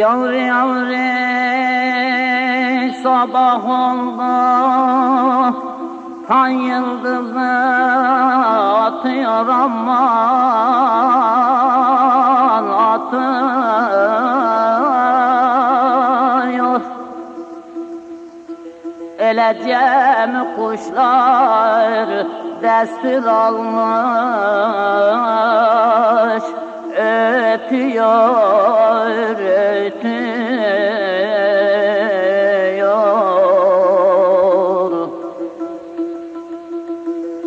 Yavru yavru sabah oldu. Tan yıldızı atıyor aman atıyor. Öleceğim kuşlar destur almış Ötüyor, ötüyor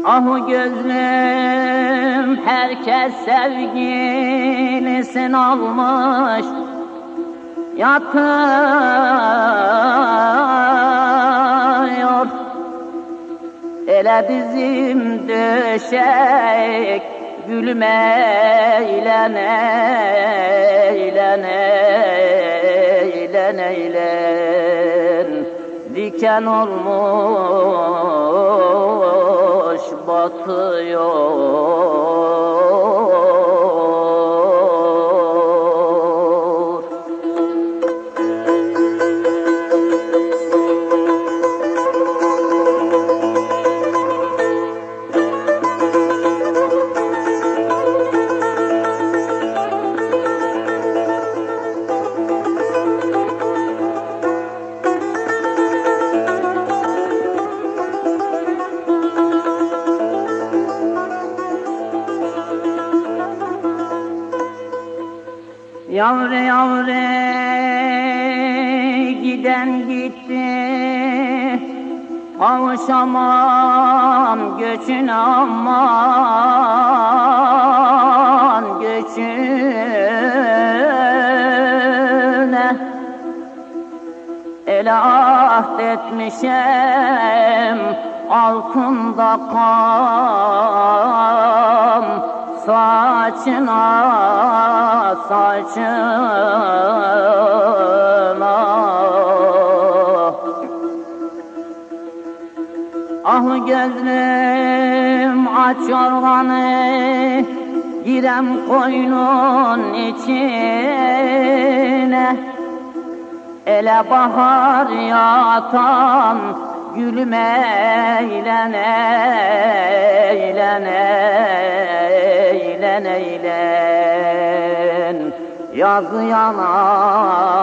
Ah gözlüm herkes sevgilisini almış. Yatıyor. Ele dizim döşek Gülme eğlen eğlen eğlen eğlen. Diken olmuş batıyor Yavru yavru giden gitti. Kavuşamam göçün aman göçüne. El ahdetmişem altında kam saçına saçına Ah gözlüm aç yorganı girem koynun içine. Ele bahar yatan gülme eğlen eğlen eğlen eğlen Yaz yanan